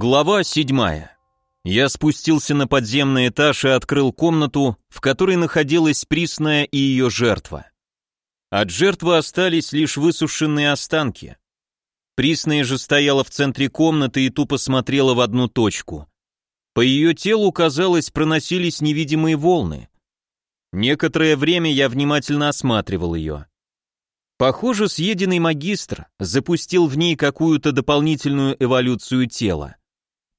Глава седьмая. Я спустился на подземный этаж и открыл комнату, в которой находилась Присная и ее жертва. От жертвы остались лишь высушенные останки. Присная же стояла в центре комнаты и тупо смотрела в одну точку. По ее телу, казалось, проносились невидимые волны. Некоторое время я внимательно осматривал ее. Похоже, съеденный магистр запустил в ней какую-то дополнительную эволюцию тела.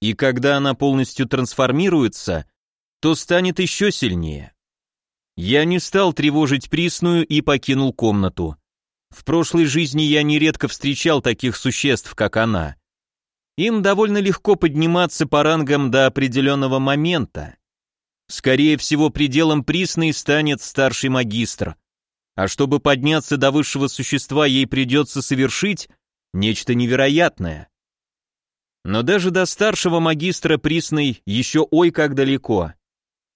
И когда она полностью трансформируется, то станет еще сильнее. Я не стал тревожить Присную и покинул комнату. В прошлой жизни я нередко встречал таких существ, как она. Им довольно легко подниматься по рангам до определенного момента. Скорее всего, пределом Присной станет старший магистр, а чтобы подняться до высшего существа, ей придется совершить нечто невероятное. Но даже до старшего магистра Присной еще ой как далеко.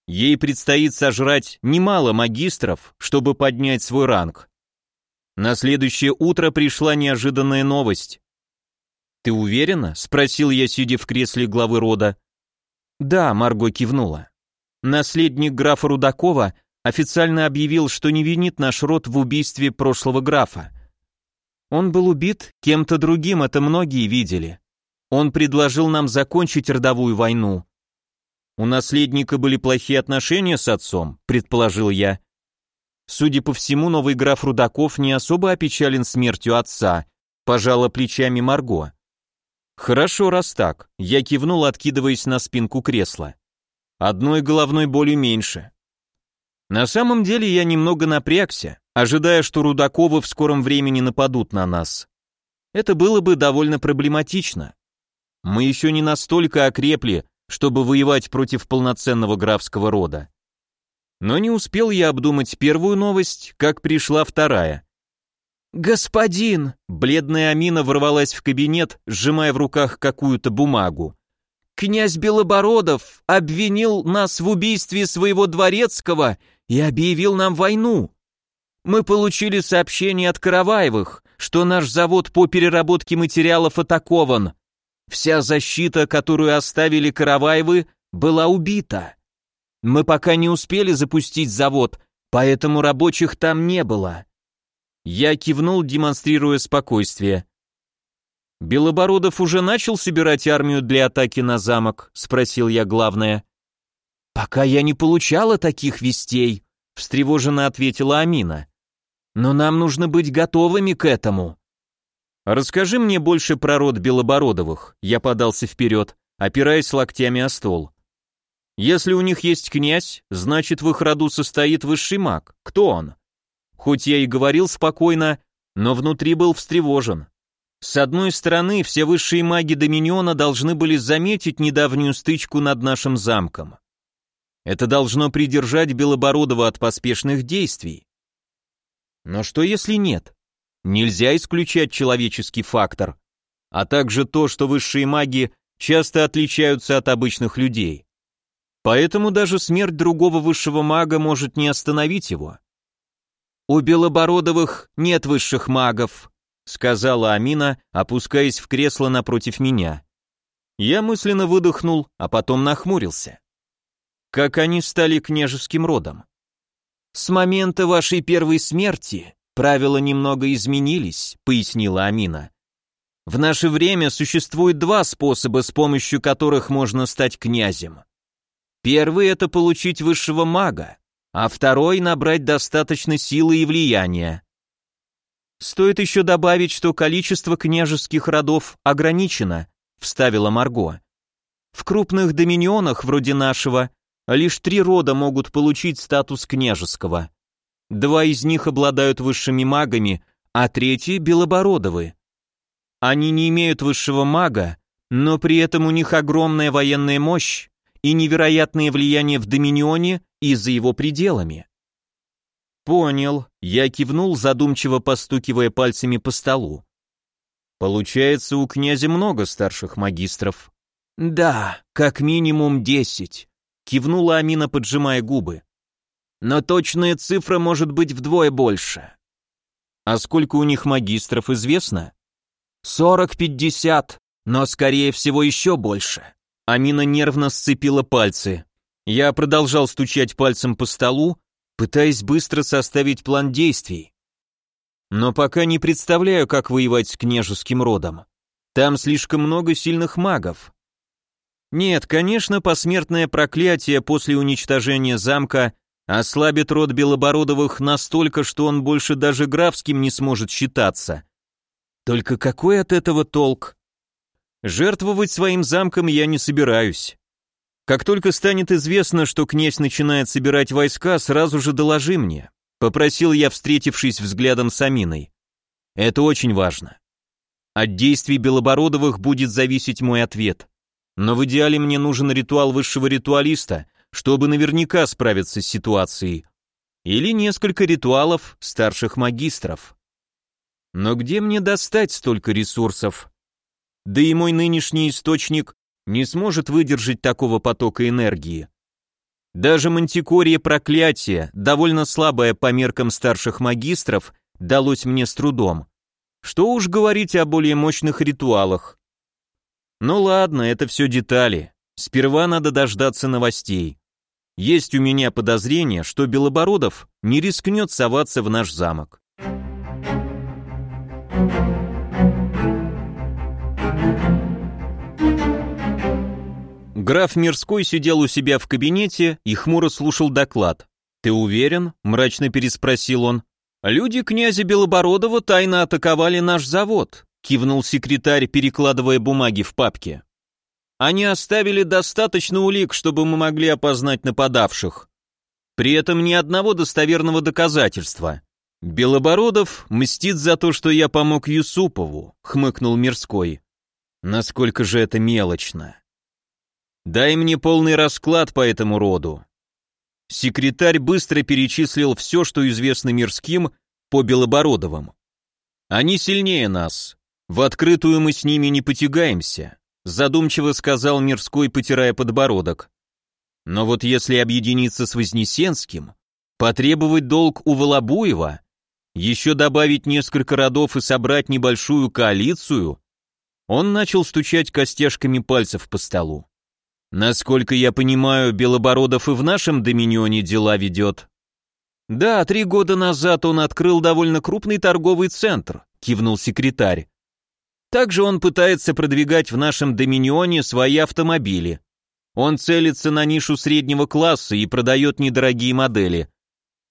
Ей предстоит сожрать немало магистров, чтобы поднять свой ранг. На следующее утро пришла неожиданная новость. «Ты уверена?» — спросил я, сидя в кресле главы рода. «Да», — Марго кивнула. Наследник графа Рудакова официально объявил, что не винит наш род в убийстве прошлого графа. Он был убит кем-то другим, это многие видели. Он предложил нам закончить родовую войну. У наследника были плохие отношения с отцом, предположил я. Судя по всему, новый граф Рудаков не особо опечален смертью отца, пожала плечами Марго. Хорошо, раз так, я кивнул, откидываясь на спинку кресла. Одной головной боли меньше. На самом деле я немного напрягся, ожидая, что Рудаковы в скором времени нападут на нас. Это было бы довольно проблематично. Мы еще не настолько окрепли, чтобы воевать против полноценного графского рода. Но не успел я обдумать первую новость, как пришла вторая. «Господин!» Бледная Амина ворвалась в кабинет, сжимая в руках какую-то бумагу. «Князь Белобородов обвинил нас в убийстве своего дворецкого и объявил нам войну. Мы получили сообщение от Караваевых, что наш завод по переработке материалов атакован. Вся защита, которую оставили Караваевы, была убита. Мы пока не успели запустить завод, поэтому рабочих там не было. Я кивнул, демонстрируя спокойствие. Белобородов уже начал собирать армию для атаки на замок, спросил я главное. «Пока я не получала таких вестей», — встревоженно ответила Амина. «Но нам нужно быть готовыми к этому». «Расскажи мне больше про род Белобородовых», — я подался вперед, опираясь локтями о стол. «Если у них есть князь, значит, в их роду состоит высший маг. Кто он?» Хоть я и говорил спокойно, но внутри был встревожен. С одной стороны, все высшие маги Доминиона должны были заметить недавнюю стычку над нашим замком. Это должно придержать Белобородова от поспешных действий. Но что если нет? Нельзя исключать человеческий фактор, а также то, что высшие маги часто отличаются от обычных людей. Поэтому даже смерть другого высшего мага может не остановить его. «У Белобородовых нет высших магов», сказала Амина, опускаясь в кресло напротив меня. Я мысленно выдохнул, а потом нахмурился как они стали княжеским родом. С момента вашей первой смерти правила немного изменились, пояснила Амина. В наше время существует два способа, с помощью которых можно стать князем. Первый это получить высшего мага, а второй набрать достаточно силы и влияния. Стоит еще добавить, что количество княжеских родов ограничено, вставила Марго. В крупных доминионах вроде нашего Лишь три рода могут получить статус княжеского. Два из них обладают высшими магами, а третий — белобородовы. Они не имеют высшего мага, но при этом у них огромная военная мощь и невероятное влияние в Доминионе и за его пределами. Понял, я кивнул, задумчиво постукивая пальцами по столу. Получается, у князя много старших магистров. Да, как минимум десять кивнула Амина, поджимая губы. Но точная цифра может быть вдвое больше. А сколько у них магистров известно? Сорок-пятьдесят, но скорее всего еще больше. Амина нервно сцепила пальцы. Я продолжал стучать пальцем по столу, пытаясь быстро составить план действий. Но пока не представляю, как воевать с княжеским родом. Там слишком много сильных магов. Нет, конечно, посмертное проклятие после уничтожения замка ослабит род Белобородовых настолько, что он больше даже графским не сможет считаться. Только какой от этого толк? Жертвовать своим замком я не собираюсь. Как только станет известно, что князь начинает собирать войска, сразу же доложи мне. Попросил я, встретившись взглядом с Аминой. Это очень важно. От действий Белобородовых будет зависеть мой ответ. Но в идеале мне нужен ритуал высшего ритуалиста, чтобы наверняка справиться с ситуацией. Или несколько ритуалов старших магистров. Но где мне достать столько ресурсов? Да и мой нынешний источник не сможет выдержать такого потока энергии. Даже мантикория проклятия, довольно слабое по меркам старших магистров, далось мне с трудом. Что уж говорить о более мощных ритуалах. Ну ладно, это все детали. Сперва надо дождаться новостей. Есть у меня подозрение, что Белобородов не рискнет соваться в наш замок. Граф Мирской сидел у себя в кабинете и хмуро слушал доклад. «Ты уверен?» – мрачно переспросил он. «Люди князя Белобородова тайно атаковали наш завод», – кивнул секретарь, перекладывая бумаги в папке. «Они оставили достаточно улик, чтобы мы могли опознать нападавших. При этом ни одного достоверного доказательства. Белобородов мстит за то, что я помог Юсупову», — хмыкнул Мирской. «Насколько же это мелочно». Дай мне полный расклад по этому роду. Секретарь быстро перечислил все, что известно мирским по Белобородовым. Они сильнее нас. В открытую мы с ними не потягаемся, задумчиво сказал Мирской, потирая подбородок. Но вот если объединиться с Вознесенским, потребовать долг у Волобуева, еще добавить несколько родов и собрать небольшую коалицию, он начал стучать костяшками пальцев по столу. Насколько я понимаю, Белобородов и в нашем доминионе дела ведет. Да, три года назад он открыл довольно крупный торговый центр, кивнул секретарь. Также он пытается продвигать в нашем доминионе свои автомобили. Он целится на нишу среднего класса и продает недорогие модели.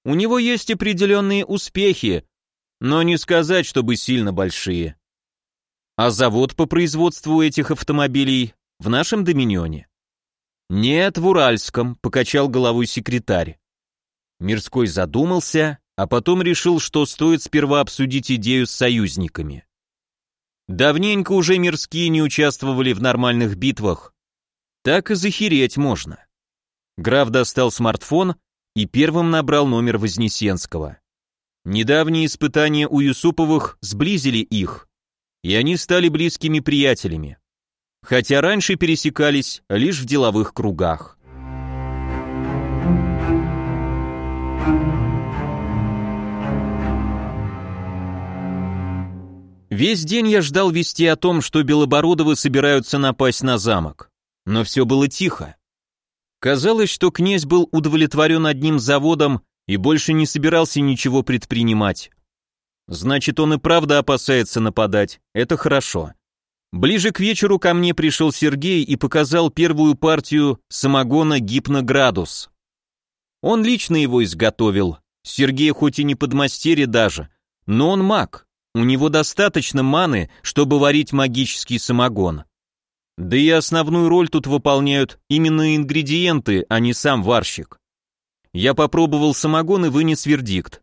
У него есть определенные успехи, но не сказать, чтобы сильно большие. А завод по производству этих автомобилей в нашем доминионе? «Нет, в Уральском», — покачал головой секретарь. Мирской задумался, а потом решил, что стоит сперва обсудить идею с союзниками. Давненько уже мирские не участвовали в нормальных битвах. Так и захереть можно. Граф достал смартфон и первым набрал номер Вознесенского. Недавние испытания у Юсуповых сблизили их, и они стали близкими приятелями хотя раньше пересекались лишь в деловых кругах. Весь день я ждал вести о том, что Белобородовы собираются напасть на замок. Но все было тихо. Казалось, что князь был удовлетворен одним заводом и больше не собирался ничего предпринимать. Значит, он и правда опасается нападать, это хорошо. Ближе к вечеру ко мне пришел Сергей и показал первую партию самогона «Гипноградус». Он лично его изготовил. Сергей хоть и не подмастерье даже, но он маг. У него достаточно маны, чтобы варить магический самогон. Да и основную роль тут выполняют именно ингредиенты, а не сам варщик. Я попробовал самогон и вынес вердикт.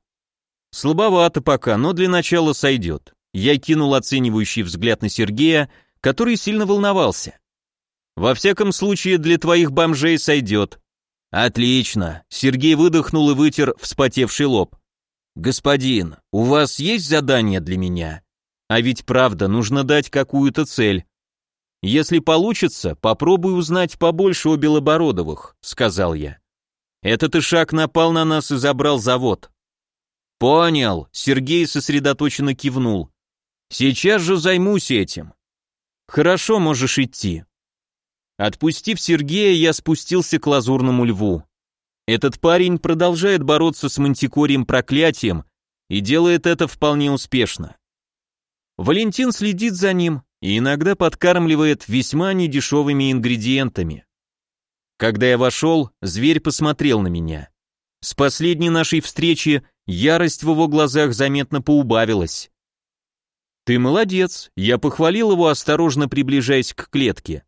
Слабовато пока, но для начала сойдет. Я кинул оценивающий взгляд на Сергея, который сильно волновался. «Во всяком случае, для твоих бомжей сойдет». «Отлично», — Сергей выдохнул и вытер вспотевший лоб. «Господин, у вас есть задание для меня? А ведь правда, нужно дать какую-то цель. Если получится, попробуй узнать побольше о Белобородовых», — сказал я. «Этот ишак напал на нас и забрал завод». «Понял», — Сергей сосредоточенно кивнул. Сейчас же займусь этим. Хорошо, можешь идти. Отпустив Сергея, я спустился к лазурному льву. Этот парень продолжает бороться с мантикорием проклятием и делает это вполне успешно. Валентин следит за ним и иногда подкармливает весьма недешевыми ингредиентами. Когда я вошел, зверь посмотрел на меня. С последней нашей встречи ярость в его глазах заметно поубавилась. «Ты молодец», — я похвалил его, осторожно приближаясь к клетке.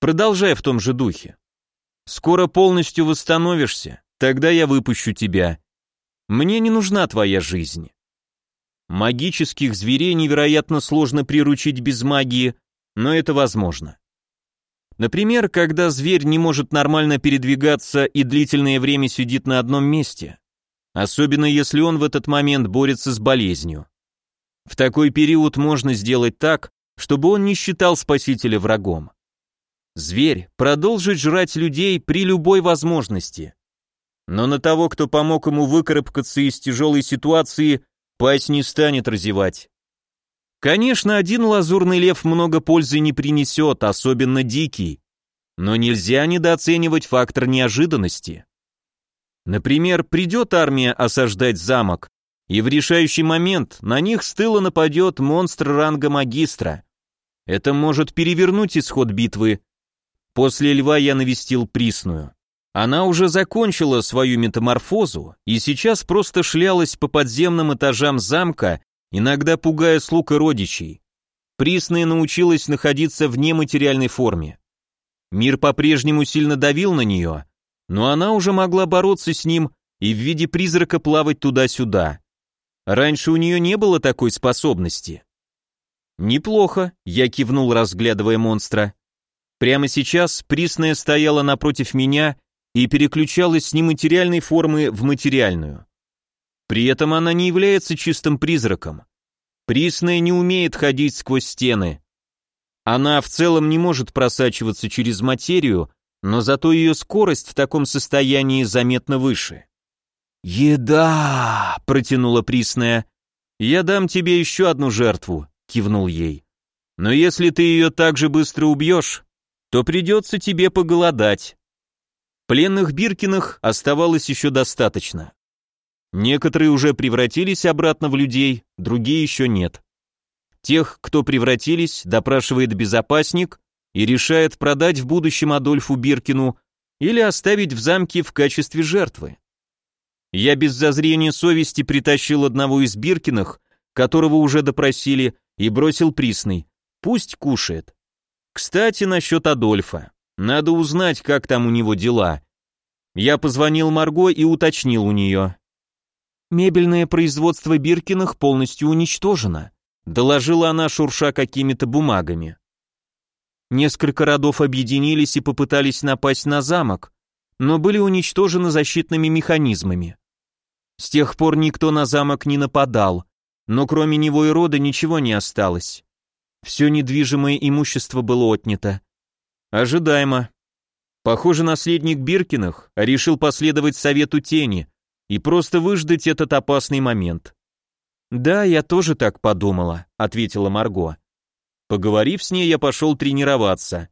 «Продолжай в том же духе. Скоро полностью восстановишься, тогда я выпущу тебя. Мне не нужна твоя жизнь». Магических зверей невероятно сложно приручить без магии, но это возможно. Например, когда зверь не может нормально передвигаться и длительное время сидит на одном месте, особенно если он в этот момент борется с болезнью. В такой период можно сделать так, чтобы он не считал спасителя врагом. Зверь продолжит жрать людей при любой возможности. Но на того, кто помог ему выкарабкаться из тяжелой ситуации, пасть не станет разевать. Конечно, один лазурный лев много пользы не принесет, особенно дикий. Но нельзя недооценивать фактор неожиданности. Например, придет армия осаждать замок, и в решающий момент на них с тыла нападет монстр ранга магистра. Это может перевернуть исход битвы. После льва я навестил Присную. Она уже закончила свою метаморфозу и сейчас просто шлялась по подземным этажам замка иногда пугая слуг и родичей. Присная научилась находиться в нематериальной форме. Мир по-прежнему сильно давил на нее, но она уже могла бороться с ним и в виде призрака плавать туда-сюда. Раньше у нее не было такой способности. «Неплохо», — я кивнул, разглядывая монстра. Прямо сейчас Присная стояла напротив меня и переключалась с нематериальной формы в материальную. При этом она не является чистым призраком. Присная не умеет ходить сквозь стены. Она в целом не может просачиваться через материю, но зато ее скорость в таком состоянии заметно выше. «Еда!» — протянула Присная. «Я дам тебе еще одну жертву», — кивнул ей. «Но если ты ее так же быстро убьешь, то придется тебе поголодать». Пленных Биркиных оставалось еще достаточно. Некоторые уже превратились обратно в людей, другие еще нет. Тех, кто превратились, допрашивает безопасник и решает продать в будущем Адольфу Биркину или оставить в замке в качестве жертвы. Я без зазрения совести притащил одного из Биркиных, которого уже допросили, и бросил присный. Пусть кушает. Кстати, насчет Адольфа. Надо узнать, как там у него дела. Я позвонил Марго и уточнил у нее. Мебельное производство Биркиных полностью уничтожено, доложила она, шурша какими-то бумагами. Несколько родов объединились и попытались напасть на замок, но были уничтожены защитными механизмами. С тех пор никто на замок не нападал, но кроме него и рода ничего не осталось. Все недвижимое имущество было отнято. Ожидаемо. Похоже, наследник Биркиных решил последовать совету тени и просто выждать этот опасный момент. «Да, я тоже так подумала», — ответила Марго. Поговорив с ней, я пошел тренироваться.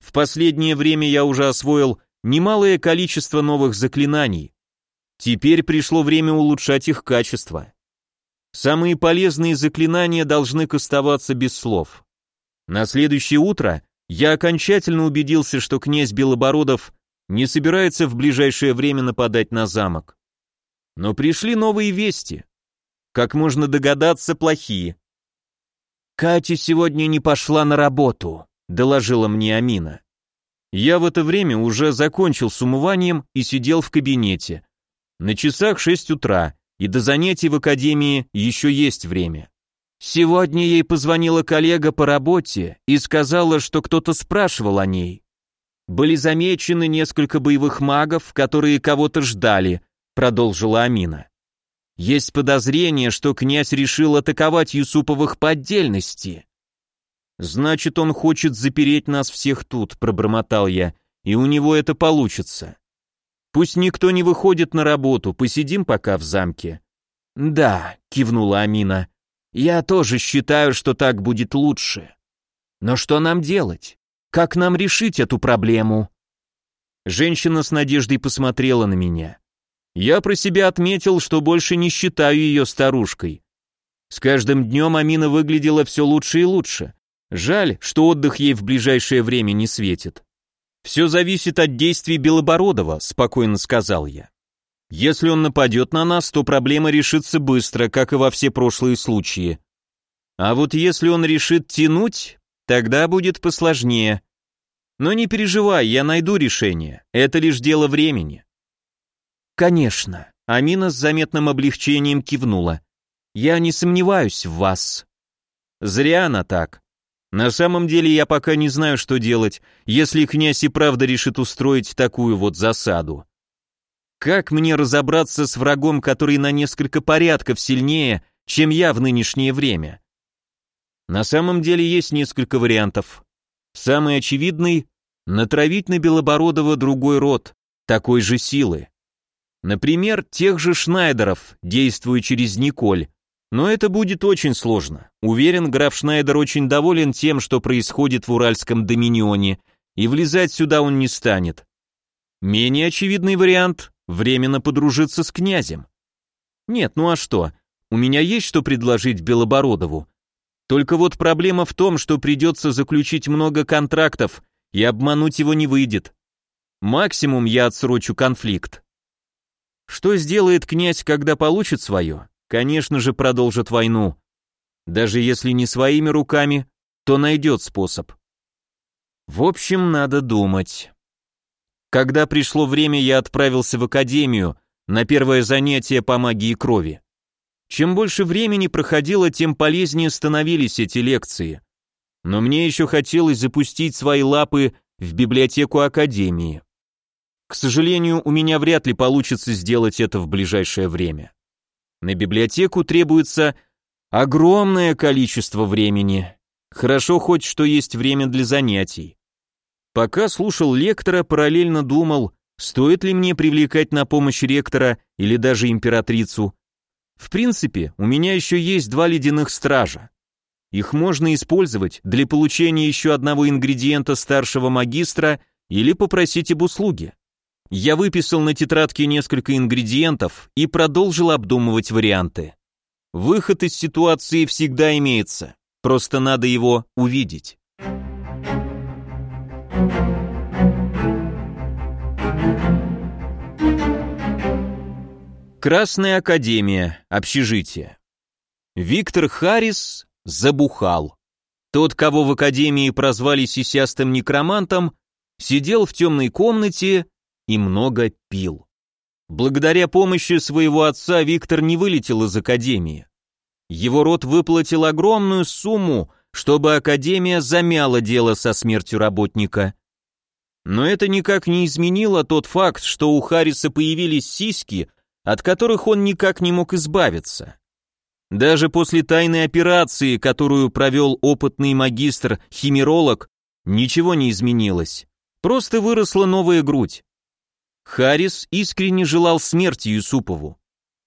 В последнее время я уже освоил немалое количество новых заклинаний. Теперь пришло время улучшать их качество. Самые полезные заклинания должны кастоваться без слов. На следующее утро я окончательно убедился, что князь Белобородов не собирается в ближайшее время нападать на замок. Но пришли новые вести. Как можно догадаться, плохие. «Катя сегодня не пошла на работу», — доложила мне Амина. Я в это время уже закончил с умыванием и сидел в кабинете. На часах шесть утра, и до занятий в академии еще есть время. Сегодня ей позвонила коллега по работе и сказала, что кто-то спрашивал о ней. Были замечены несколько боевых магов, которые кого-то ждали, продолжила Амина. Есть подозрение, что князь решил атаковать Юсуповых по отдельности. Значит, он хочет запереть нас всех тут, пробормотал я, и у него это получится. Пусть никто не выходит на работу, посидим пока в замке. Да, кивнула Амина. Я тоже считаю, что так будет лучше. Но что нам делать? Как нам решить эту проблему? Женщина с надеждой посмотрела на меня. Я про себя отметил, что больше не считаю ее старушкой. С каждым днем Амина выглядела все лучше и лучше. Жаль, что отдых ей в ближайшее время не светит. «Все зависит от действий Белобородова», — спокойно сказал я. «Если он нападет на нас, то проблема решится быстро, как и во все прошлые случаи. А вот если он решит тянуть, тогда будет посложнее. Но не переживай, я найду решение, это лишь дело времени». «Конечно», — Амина с заметным облегчением кивнула. «Я не сомневаюсь в вас». Зря она так. На самом деле я пока не знаю, что делать, если князь и правда решит устроить такую вот засаду. Как мне разобраться с врагом, который на несколько порядков сильнее, чем я в нынешнее время? На самом деле есть несколько вариантов. Самый очевидный — натравить на Белобородова другой род, такой же силы. Например, тех же Шнайдеров, действуя через Николь, но это будет очень сложно. Уверен, граф Шнайдер очень доволен тем, что происходит в Уральском доминионе, и влезать сюда он не станет. Менее очевидный вариант – временно подружиться с князем. Нет, ну а что? У меня есть что предложить Белобородову. Только вот проблема в том, что придется заключить много контрактов, и обмануть его не выйдет. Максимум я отсрочу конфликт. Что сделает князь, когда получит свое? Конечно же, продолжит войну. Даже если не своими руками, то найдет способ. В общем, надо думать. Когда пришло время, я отправился в академию на первое занятие по магии крови. Чем больше времени проходило, тем полезнее становились эти лекции. Но мне еще хотелось запустить свои лапы в библиотеку академии. К сожалению, у меня вряд ли получится сделать это в ближайшее время. На библиотеку требуется огромное количество времени. Хорошо хоть, что есть время для занятий. Пока слушал лектора, параллельно думал, стоит ли мне привлекать на помощь ректора или даже императрицу. В принципе, у меня еще есть два ледяных стража. Их можно использовать для получения еще одного ингредиента старшего магистра или попросить об услуге. Я выписал на тетрадке несколько ингредиентов и продолжил обдумывать варианты. Выход из ситуации всегда имеется, просто надо его увидеть. Красная Академия, общежитие. Виктор Харрис забухал. Тот, кого в Академии прозвали сисястым некромантом, сидел в темной комнате и много пил. Благодаря помощи своего отца Виктор не вылетел из академии. Его род выплатил огромную сумму, чтобы академия замяла дело со смертью работника. Но это никак не изменило тот факт, что у Харриса появились сиськи, от которых он никак не мог избавиться. Даже после тайной операции, которую провел опытный магистр-химеролог, ничего не изменилось. Просто выросла новая грудь. Харрис искренне желал смерти Юсупову.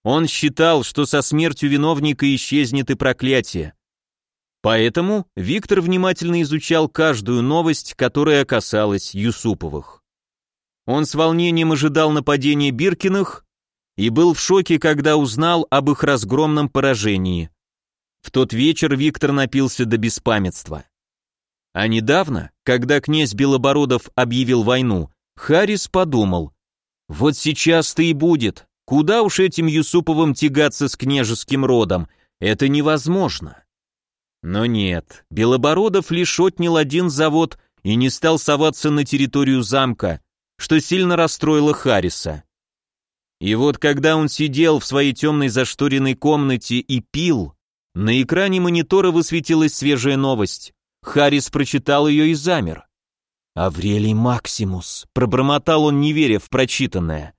Он считал, что со смертью виновника исчезнет и проклятие. Поэтому Виктор внимательно изучал каждую новость, которая касалась Юсуповых. Он с волнением ожидал нападения Биркиных и был в шоке, когда узнал об их разгромном поражении. В тот вечер Виктор напился до беспамятства. А недавно, когда князь Белобородов объявил войну, Харрис подумал, вот сейчас-то и будет. Куда уж этим Юсуповым тягаться с княжеским родом? Это невозможно. Но нет, Белобородов лишь отнял один завод и не стал соваться на территорию замка, что сильно расстроило Харриса. И вот когда он сидел в своей темной зашторенной комнате и пил, на экране монитора высветилась свежая новость. Харрис прочитал ее и замер. «Аврелий Максимус», — пробормотал он, не веря в прочитанное.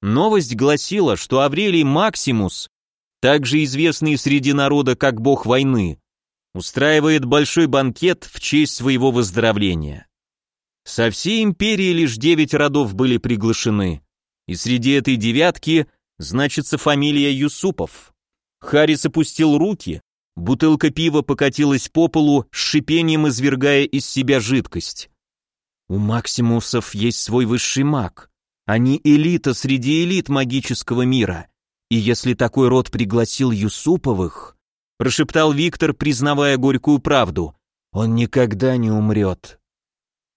Новость гласила, что Аврелий Максимус, также известный среди народа как бог войны, устраивает большой банкет в честь своего выздоровления. Со всей империи лишь девять родов были приглашены, и среди этой девятки значится фамилия Юсупов. Харрис опустил руки бутылка пива покатилась по полу, с шипением извергая из себя жидкость. У Максимусов есть свой высший маг. Они элита среди элит магического мира. И если такой род пригласил Юсуповых, прошептал Виктор, признавая горькую правду, он никогда не умрет.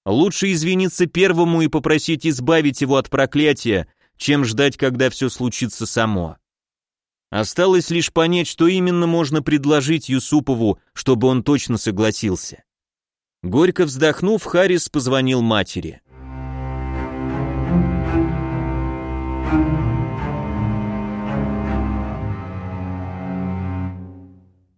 Лучше извиниться первому и попросить избавить его от проклятия, чем ждать, когда все случится само. Осталось лишь понять, что именно можно предложить Юсупову, чтобы он точно согласился. Горько вздохнув, Харрис позвонил матери.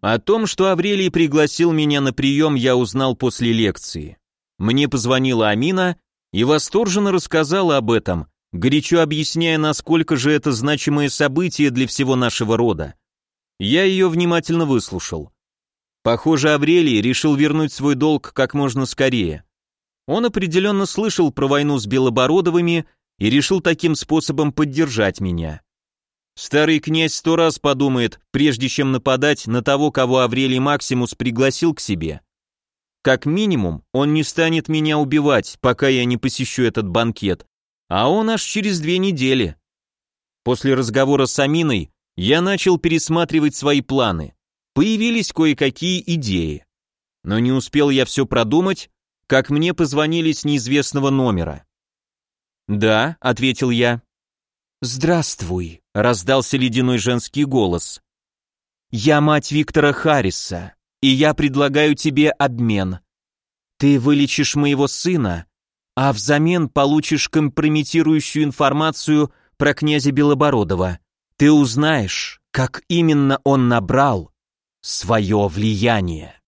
О том, что Аврелий пригласил меня на прием, я узнал после лекции. Мне позвонила Амина и восторженно рассказала об этом, горячо объясняя, насколько же это значимое событие для всего нашего рода. Я ее внимательно выслушал. Похоже, Аврелий решил вернуть свой долг как можно скорее. Он определенно слышал про войну с Белобородовыми и решил таким способом поддержать меня. Старый князь сто раз подумает, прежде чем нападать на того, кого Аврелий Максимус пригласил к себе. Как минимум, он не станет меня убивать, пока я не посещу этот банкет, а он аж через две недели. После разговора с Аминой я начал пересматривать свои планы. Появились кое-какие идеи. Но не успел я все продумать, как мне позвонили с неизвестного номера. «Да», — ответил я. «Здравствуй», — раздался ледяной женский голос. «Я мать Виктора Харриса и я предлагаю тебе обмен. Ты вылечишь моего сына, а взамен получишь компрометирующую информацию про князя Белобородова. Ты узнаешь, как именно он набрал свое влияние.